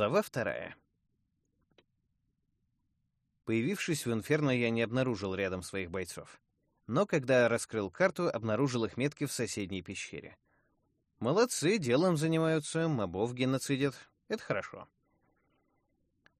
Глава вторая. Появившись в Инферно, я не обнаружил рядом своих бойцов. Но когда раскрыл карту, обнаружил их метки в соседней пещере. Молодцы, делом занимаются, мобов геноцидят. Это хорошо.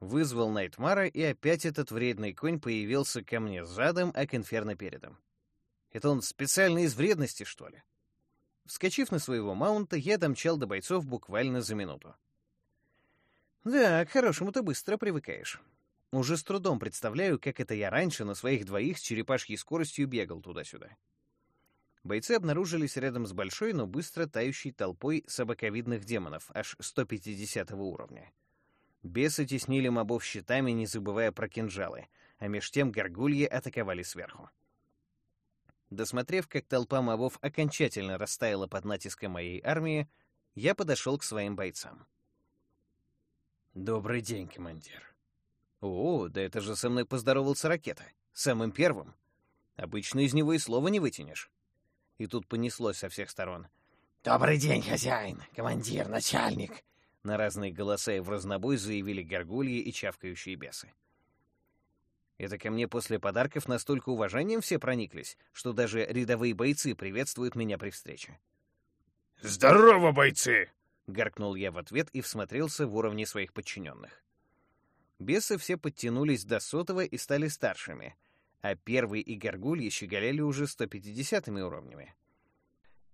Вызвал Найтмара, и опять этот вредный конь появился ко мне задом, а к Инферно передом. Это он специально из вредности, что ли? Вскочив на своего маунта, я домчал до бойцов буквально за минуту. Да, к хорошему ты быстро привыкаешь. Уже с трудом представляю, как это я раньше на своих двоих с черепашьей скоростью бегал туда-сюда. Бойцы обнаружились рядом с большой, но быстро тающей толпой собаковидных демонов, аж 150 уровня. Бесы теснили мобов щитами, не забывая про кинжалы, а меж тем горгульи атаковали сверху. Досмотрев, как толпа мобов окончательно растаяла под натиском моей армии, я подошел к своим бойцам. «Добрый день, командир». «О, да это же со мной поздоровался ракета. Самым первым. Обычно из него и слова не вытянешь». И тут понеслось со всех сторон. «Добрый день, хозяин, командир, начальник!» На разные голоса и в разнобой заявили горгульи и чавкающие бесы. Это ко мне после подарков настолько уважением все прониклись, что даже рядовые бойцы приветствуют меня при встрече. «Здорово, бойцы!» — гаркнул я в ответ и всмотрелся в уровни своих подчиненных. Бесы все подтянулись до сотого и стали старшими, а первый и горгульи щеголяли уже 150 уровнями.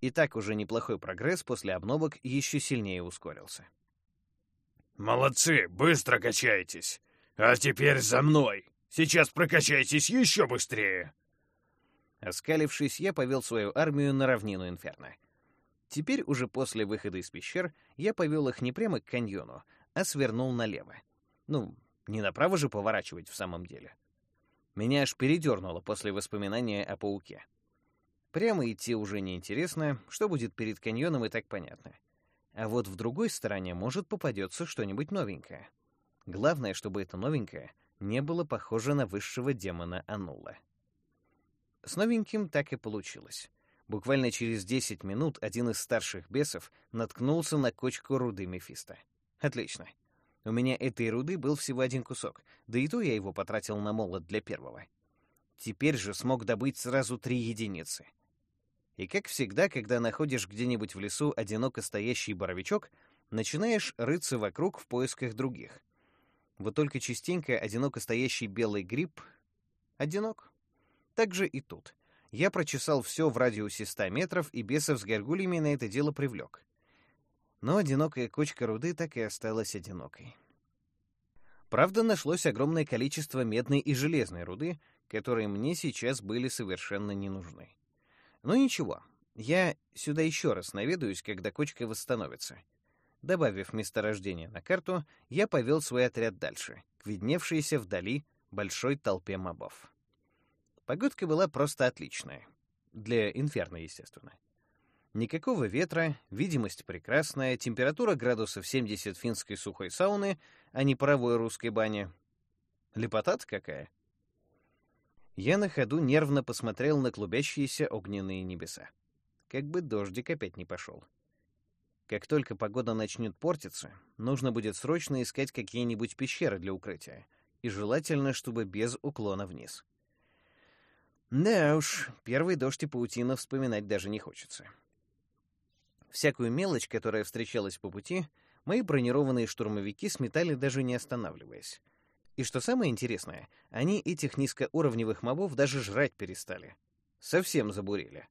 И так уже неплохой прогресс после обновок еще сильнее ускорился. «Молодцы, быстро качаетесь! А теперь за мной!» Сейчас прокачайтесь еще быстрее!» Оскалившись, я повел свою армию на равнину Инферно. Теперь, уже после выхода из пещер, я повел их не прямо к каньону, а свернул налево. Ну, не направо же поворачивать в самом деле. Меня аж передернуло после воспоминания о пауке. Прямо идти уже неинтересно, что будет перед каньоном и так понятно. А вот в другой стороне может попадется что-нибудь новенькое. Главное, чтобы это новенькое не было похоже на высшего демона Анула. С новеньким так и получилось. Буквально через 10 минут один из старших бесов наткнулся на кочку руды Мефиста. Отлично. У меня этой руды был всего один кусок, да и то я его потратил на молот для первого. Теперь же смог добыть сразу три единицы. И как всегда, когда находишь где-нибудь в лесу одиноко стоящий боровичок, начинаешь рыться вокруг в поисках других. Вот только частенько одиноко стоящий белый гриб одинок. Так же и тут. Я прочесал все в радиусе 100 метров и бесов с горгульями на это дело привлек. Но одинокая кочка руды так и осталась одинокой. Правда, нашлось огромное количество медной и железной руды, которые мне сейчас были совершенно не нужны. Но ничего, я сюда еще раз наведаюсь, когда кочка восстановится. Добавив месторождение на карту, я повел свой отряд дальше, к видневшейся вдали большой толпе мобов. Погодка была просто отличная. Для инферно, естественно. Никакого ветра, видимость прекрасная, температура градусов 70 финской сухой сауны, а не паровой русской бани. лепота какая? Я на ходу нервно посмотрел на клубящиеся огненные небеса. Как бы дождик опять не пошел. Как только погода начнет портиться, нужно будет срочно искать какие-нибудь пещеры для укрытия, и желательно, чтобы без уклона вниз. Да уж, первый дождь и паутина вспоминать даже не хочется. Всякую мелочь, которая встречалась по пути, мои бронированные штурмовики сметали даже не останавливаясь. И что самое интересное, они этих низкоуровневых мобов даже жрать перестали. Совсем забурили.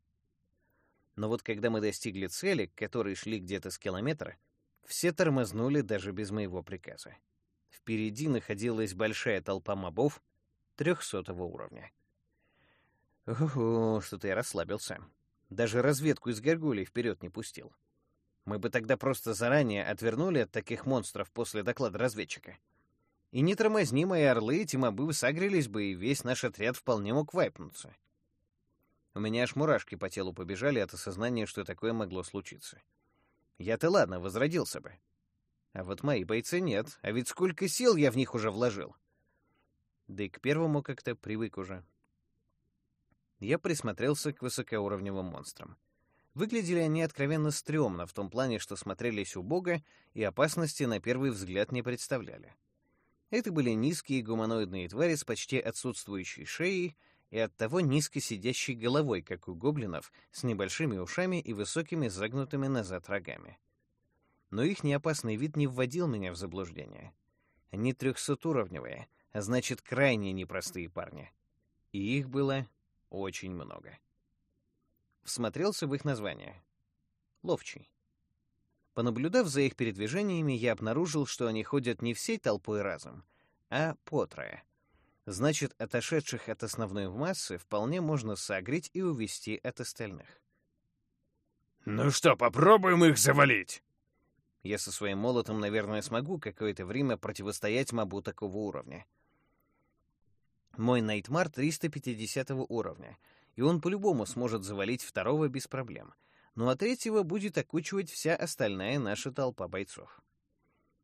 Но вот когда мы достигли цели, к которой шли где-то с километра, все тормознули даже без моего приказа. Впереди находилась большая толпа мобов трехсотого уровня. Ого, что-то я расслабился. Даже разведку из горгулей вперед не пустил. Мы бы тогда просто заранее отвернули от таких монстров после доклада разведчика. И не тормозни мои орлы, эти мобы сагрились бы, и весь наш отряд вполне мог вайпнуться. У меня аж мурашки по телу побежали от осознания, что такое могло случиться. Я-то ладно, возродился бы. А вот мои бойцы нет, а ведь сколько сил я в них уже вложил. Да и к первому как-то привык уже. Я присмотрелся к высокоуровневым монстрам. Выглядели они откровенно стрёмно в том плане, что смотрелись убого и опасности на первый взгляд не представляли. Это были низкие гуманоидные твари с почти отсутствующей шеей и оттого низко сидящей головой, как у гоблинов, с небольшими ушами и высокими загнутыми назад рогами. Но их неопасный вид не вводил меня в заблуждение. Они трехсотуровневые, а значит, крайне непростые парни. И их было очень много. Всмотрелся в их название. Ловчий. Понаблюдав за их передвижениями, я обнаружил, что они ходят не всей толпой разом, а по трое. Значит, отошедших от основной массы вполне можно согреть и увести от остальных. «Ну что, попробуем их завалить?» Я со своим молотом, наверное, смогу какое-то время противостоять мобу такого уровня. Мой Найтмар 350 уровня, и он по-любому сможет завалить второго без проблем — ну а третьего будет окучивать вся остальная наша толпа бойцов.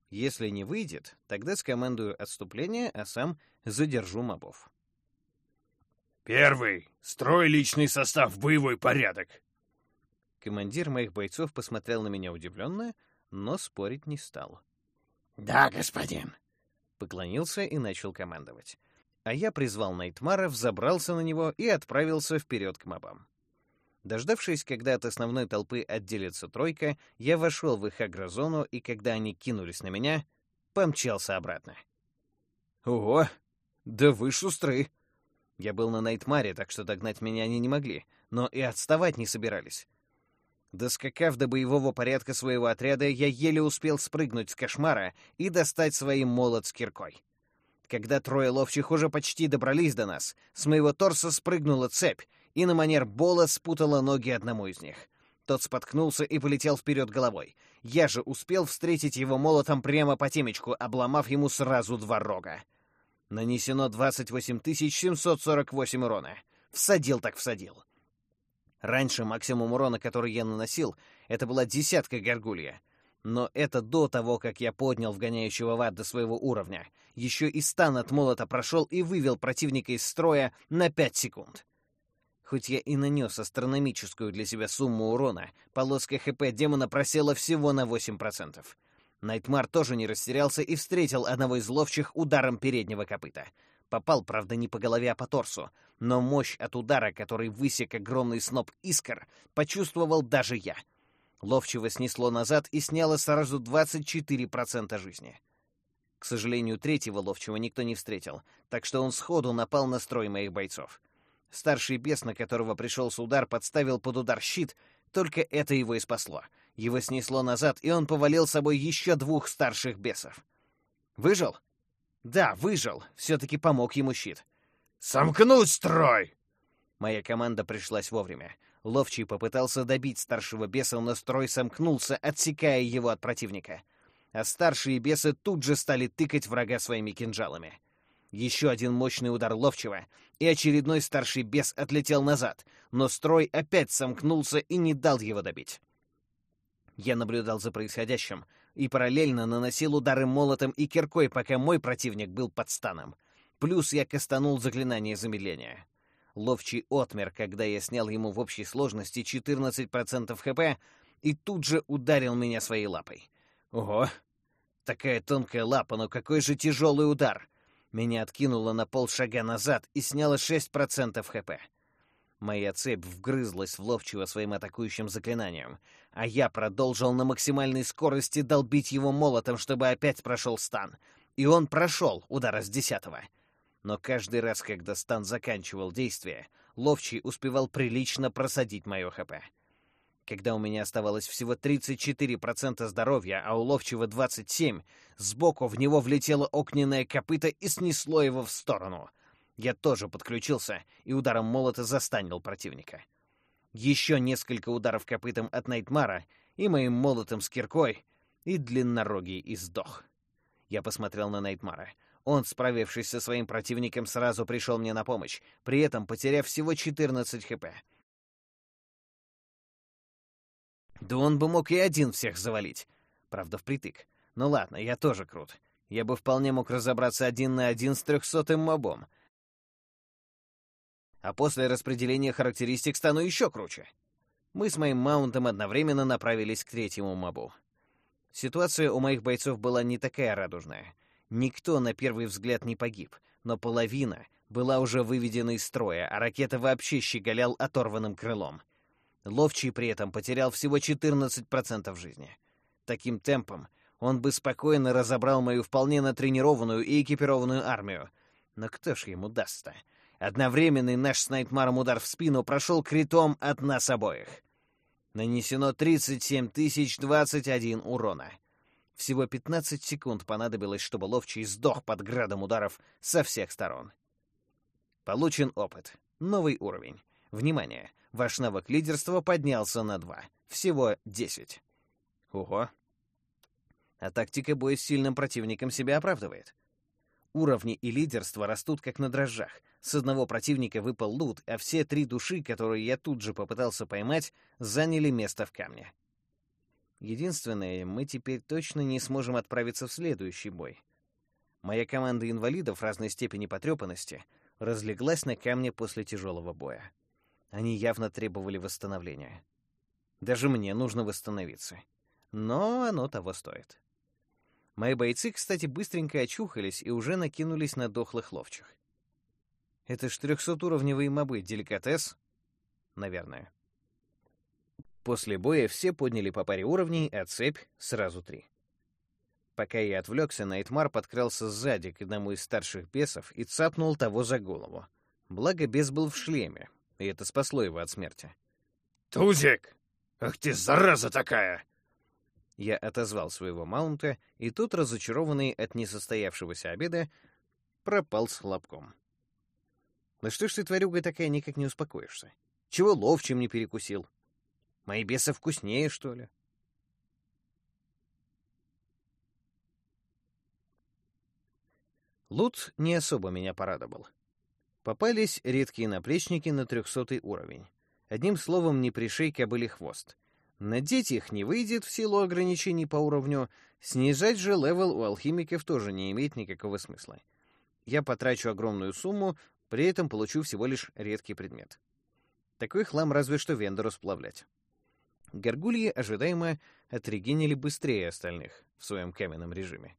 Если не выйдет, тогда скомандую отступление, а сам задержу мобов. «Первый! Строй личный состав в боевой порядок!» Командир моих бойцов посмотрел на меня удивленно, но спорить не стал. «Да, господин!» Поклонился и начал командовать. А я призвал Найтмара, взобрался на него и отправился вперед к мобам. Дождавшись, когда от основной толпы отделится тройка, я вошел в их агрозону, и когда они кинулись на меня, помчался обратно. Ого! Да вы шустры! Я был на Найтмаре, так что догнать меня они не могли, но и отставать не собирались. Доскакав до боевого порядка своего отряда, я еле успел спрыгнуть с кошмара и достать своим молот с киркой. Когда трое ловчих уже почти добрались до нас, с моего торса спрыгнула цепь, и на манер Бола спутала ноги одному из них. Тот споткнулся и полетел вперед головой. Я же успел встретить его молотом прямо по темечку, обломав ему сразу два рога. Нанесено 28 748 урона. Всадил так всадил. Раньше максимум урона, который я наносил, это была десятка горгулья. Но это до того, как я поднял вгоняющего в ад до своего уровня. Еще и стан от молота прошел и вывел противника из строя на 5 секунд. Хоть я и нанес астрономическую для себя сумму урона, полоска ХП демона просела всего на 8%. Найтмар тоже не растерялся и встретил одного из ловчих ударом переднего копыта. Попал, правда, не по голове, а по торсу, но мощь от удара, который высек огромный сноп искр, почувствовал даже я. Ловчего снесло назад и сняло сразу 24% жизни. К сожалению, третьего ловчего никто не встретил, так что он сходу напал на строй моих бойцов — Старший бес, на которого пришелся удар, подставил под удар щит, только это его и спасло. Его снесло назад, и он повалил собой еще двух старших бесов. Выжил? Да, выжил. Все-таки помог ему щит. «Сомкнуть строй!» Моя команда пришлась вовремя. Ловчий попытался добить старшего беса, но строй сомкнулся, отсекая его от противника. А старшие бесы тут же стали тыкать врага своими кинжалами. Еще один мощный удар ловчего, и очередной старший бес отлетел назад, но строй опять сомкнулся и не дал его добить. Я наблюдал за происходящим и параллельно наносил удары молотом и киркой, пока мой противник был под станом. Плюс я кастанул заклинание замедления. Ловчий отмер, когда я снял ему в общей сложности 14% хп, и тут же ударил меня своей лапой. Ого! Такая тонкая лапа, но какой же тяжелый удар! Меня откинуло на полшага назад и сняло 6% хп. Моя цепь вгрызлась в ловчего своим атакующим заклинанием, а я продолжил на максимальной скорости долбить его молотом, чтобы опять прошел стан. И он прошел удара с десятого. Но каждый раз, когда стан заканчивал действие, ловчий успевал прилично просадить мое ХП. Когда у меня оставалось всего 34% здоровья, а у ловчего 27, сбоку в него влетело огненное копыто и снесло его в сторону. Я тоже подключился и ударом молота застанил противника. Еще несколько ударов копытом от Найтмара и моим молотом с киркой, и длиннорогий издох. Я посмотрел на Найтмара. Он, справившись со своим противником, сразу пришел мне на помощь, при этом потеряв всего 14 хп. Да он бы мог и один всех завалить. Правда, впритык. Ну ладно, я тоже крут. Я бы вполне мог разобраться один на один с трехсотым мобом. А после распределения характеристик стану еще круче. Мы с моим маунтом одновременно направились к третьему мобу. Ситуация у моих бойцов была не такая радужная. Никто на первый взгляд не погиб, но половина была уже выведена из строя, а ракета вообще щеголял оторванным крылом. Ловчий при этом потерял всего 14% жизни. Таким темпом он бы спокойно разобрал мою вполне натренированную и экипированную армию. Но кто ж ему даст-то? Одновременный наш с Найтмаром удар в спину прошел критом от нас обоих. Нанесено 37 021 урона. Всего 15 секунд понадобилось, чтобы ловчий сдох под градом ударов со всех сторон. Получен опыт. Новый уровень. Внимание! Ваш навык лидерства поднялся на 2. Всего 10. Ого. А тактика боя с сильным противником себя оправдывает. Уровни и лидерство растут как на дрожжах. С одного противника выпал лут, а все три души, которые я тут же попытался поймать, заняли место в камне. Единственное, мы теперь точно не сможем отправиться в следующий бой. Моя команда инвалидов разной степени потрепанности разлеглась на камне после тяжелого боя. Они явно требовали восстановления. Даже мне нужно восстановиться. Но оно того стоит. Мои бойцы, кстати, быстренько очухались и уже накинулись на дохлых ловчих. Это ж трехсотуровневые мобы, деликатес? Наверное. После боя все подняли по паре уровней, а цепь — сразу три. Пока я отвлекся, Найтмар подкрался сзади к одному из старших бесов и цапнул того за голову. Благо, бес был в шлеме, и это спасло его от смерти. «Тузик! Ах ты, зараза такая!» Я отозвал своего маунта, и тот, разочарованный от несостоявшегося обеда, пропал с хлопком. «Да что ж ты, тварюга такая, никак не успокоишься? Чего ловчим не перекусил? Мои бесы вкуснее, что ли?» Лут не особо меня порадовал. Попались редкие наплечники на трехсотый уровень. Одним словом, не пришей кобыле хвост. Надеть их не выйдет в силу ограничений по уровню, снижать же левел у алхимиков тоже не имеет никакого смысла. Я потрачу огромную сумму, при этом получу всего лишь редкий предмет. Такой хлам разве что вендору сплавлять. Горгульи ожидаемо отрегенили быстрее остальных в своем каменном режиме.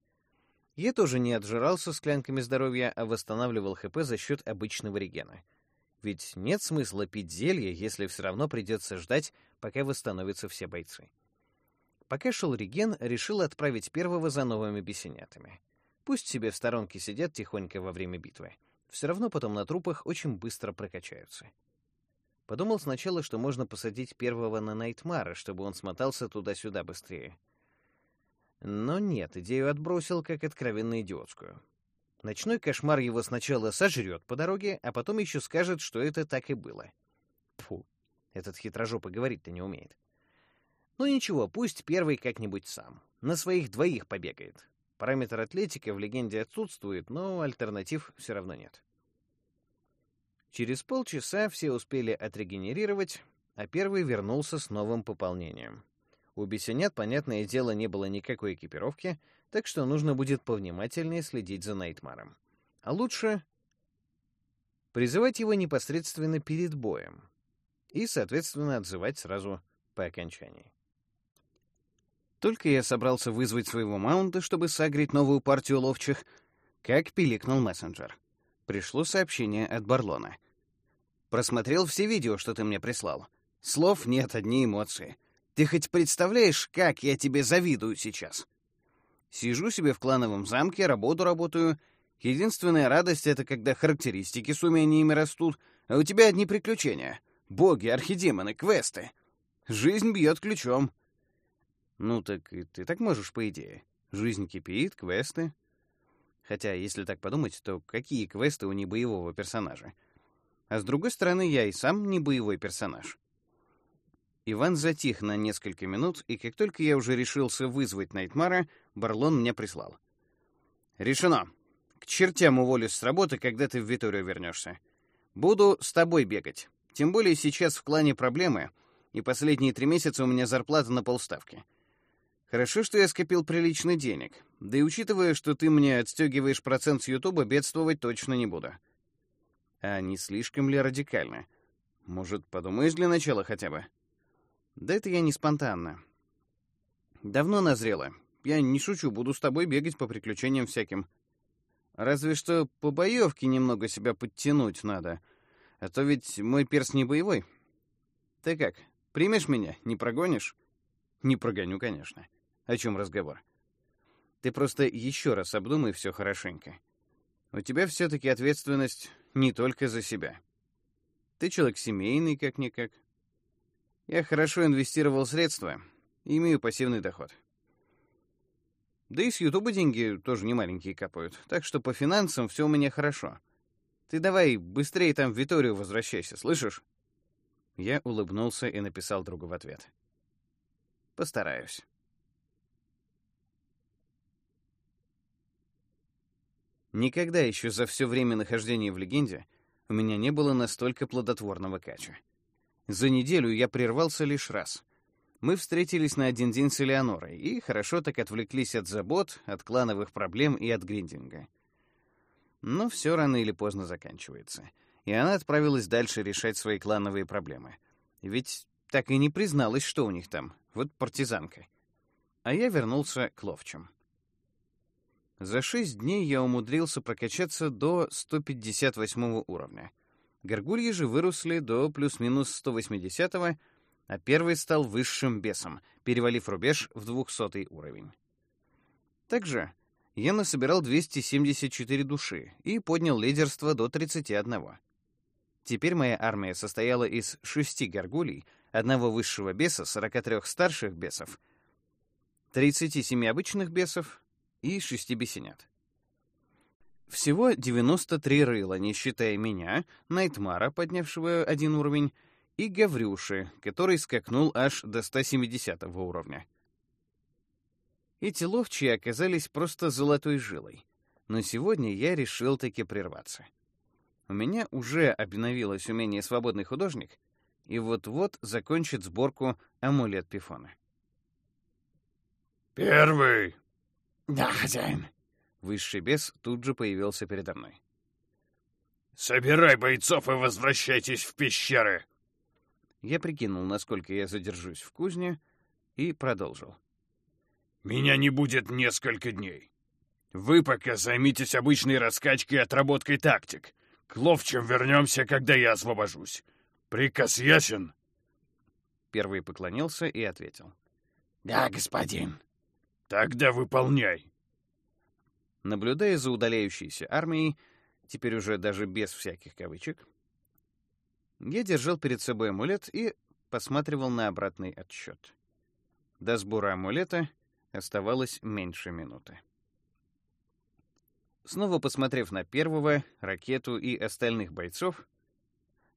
Я тоже не отжирался склянками здоровья, а восстанавливал ХП за счет обычного регена. Ведь нет смысла пить зелье, если все равно придется ждать, пока восстановятся все бойцы. Пока шел реген, решил отправить первого за новыми бесенятами. Пусть себе в сторонке сидят тихонько во время битвы. Все равно потом на трупах очень быстро прокачаются. Подумал сначала, что можно посадить первого на Найтмара, чтобы он смотался туда-сюда быстрее. Но нет, идею отбросил как откровенно идиотскую. Ночной кошмар его сначала сожрет по дороге, а потом еще скажет, что это так и было. Фу, этот хитрожопый говорить-то не умеет. Ну ничего, пусть первый как-нибудь сам. На своих двоих побегает. Параметр атлетики в легенде отсутствует, но альтернатив все равно нет. Через полчаса все успели отрегенерировать, а первый вернулся с новым пополнением. У бесенят, понятное дело, не было никакой экипировки, так что нужно будет повнимательнее следить за Найтмаром. А лучше призывать его непосредственно перед боем и, соответственно, отзывать сразу по окончании. Только я собрался вызвать своего маунта, чтобы согреть новую партию ловчих, как пиликнул мессенджер. Пришло сообщение от Барлона. «Просмотрел все видео, что ты мне прислал. Слов нет, одни эмоции. Ты хоть представляешь, как я тебе завидую сейчас? Сижу себе в клановом замке, работу работаю. Единственная радость — это когда характеристики с умениями растут, а у тебя одни приключения. Боги, архидемоны, квесты. Жизнь бьет ключом. Ну так и ты так можешь, по идее. Жизнь кипит, квесты. Хотя, если так подумать, то какие квесты у небоевого персонажа? А с другой стороны, я и сам не боевой персонаж. Иван затих на несколько минут, и как только я уже решился вызвать Найтмара, Барлон мне прислал. «Решено. К чертям уволюсь с работы, когда ты в Виторию вернешься. Буду с тобой бегать. Тем более сейчас в клане проблемы, и последние три месяца у меня зарплата на полставки. Хорошо, что я скопил приличный денег. Да и учитывая, что ты мне отстегиваешь процент с Ютуба, бедствовать точно не буду. А не слишком ли радикально? Может, подумаешь для начала хотя бы?» Да это я не спонтанно. Давно назрело. Я не шучу, буду с тобой бегать по приключениям всяким. Разве что по боевке немного себя подтянуть надо. А то ведь мой перс не боевой. Ты как, примешь меня, не прогонишь? Не прогоню, конечно. О чем разговор? Ты просто еще раз обдумай все хорошенько. У тебя все-таки ответственность не только за себя. Ты человек семейный, как-никак. Я хорошо инвестировал средства и имею пассивный доход. Да и с Ютуба деньги тоже не маленькие капают, так что по финансам все у меня хорошо. Ты давай быстрее там в Виторию возвращайся, слышишь? Я улыбнулся и написал другу в ответ. Постараюсь. Никогда еще за все время нахождения в легенде у меня не было настолько плодотворного кача. За неделю я прервался лишь раз. Мы встретились на один день с Элеонорой и хорошо так отвлеклись от забот, от клановых проблем и от гриндинга. Но все рано или поздно заканчивается, и она отправилась дальше решать свои клановые проблемы. Ведь так и не призналась, что у них там, вот партизанка. А я вернулся к ловчим. За шесть дней я умудрился прокачаться до 158 уровня. Горгульи же выросли до плюс-минус 180-го, а первый стал высшим бесом, перевалив рубеж в 200 уровень. Также я насобирал 274 души и поднял лидерство до 31. Теперь моя армия состояла из шести горгулей, одного высшего беса, 43 старших бесов, 37 обычных бесов и шести бесенят. Всего 93 рыла, не считая меня, Найтмара, поднявшего один уровень, и Гаврюши, который скакнул аж до 170 уровня. Эти ловчие оказались просто золотой жилой. Но сегодня я решил таки прерваться. У меня уже обновилось умение «Свободный художник», и вот-вот закончит сборку амулет Пифона. «Первый!» «Да, хозяин!» Высший бес тут же появился передо мной. «Собирай бойцов и возвращайтесь в пещеры!» Я прикинул, насколько я задержусь в кузне, и продолжил. «Меня не будет несколько дней. Вы пока займитесь обычной раскачкой и отработкой тактик. К ловчим вернемся, когда я освобожусь. Приказ ясен?» Первый поклонился и ответил. «Да, господин». «Тогда выполняй». Наблюдая за удаляющейся армией, теперь уже даже без всяких кавычек, я держал перед собой амулет и посматривал на обратный отсчет. До сбора амулета оставалось меньше минуты. Снова посмотрев на первого, ракету и остальных бойцов,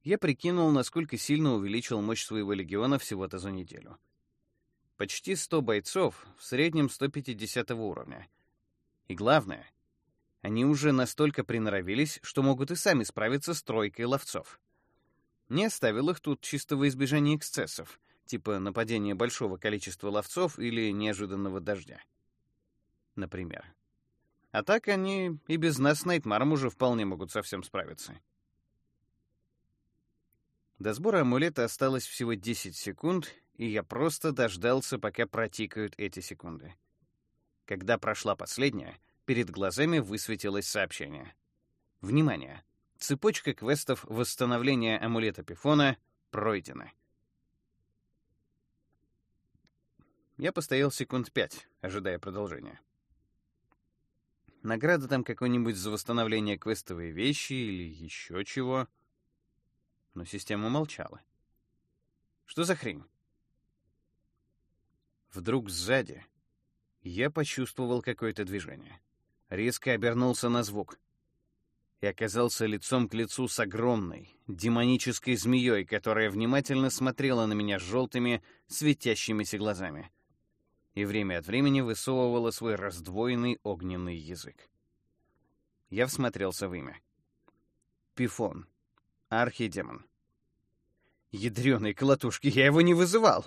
я прикинул, насколько сильно увеличил мощь своего легиона всего-то за неделю. Почти 100 бойцов, в среднем 150 уровня. И главное, они уже настолько приноровились, что могут и сами справиться с тройкой ловцов. Не оставил их тут чисто во избежание эксцессов, типа нападения большого количества ловцов или неожиданного дождя. Например. А так они и без нас с Найтмаром уже вполне могут совсем справиться. До сбора амулета осталось всего 10 секунд, и я просто дождался, пока протикают эти секунды. Когда прошла последняя, перед глазами высветилось сообщение. Внимание! Цепочка квестов восстановления амулета Пифона пройдена. Я постоял секунд пять, ожидая продолжения. Награда там какой-нибудь за восстановление квестовой вещи или еще чего. Но система молчала. Что за хрень? Вдруг сзади я почувствовал какое-то движение. Резко обернулся на звук и оказался лицом к лицу с огромной, демонической змеей, которая внимательно смотрела на меня желтыми, светящимися глазами и время от времени высовывала свой раздвоенный огненный язык. Я всмотрелся в имя. Пифон. Архидемон. Ядрёные колотушки, я его не вызывал!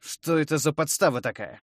Что это за подстава такая?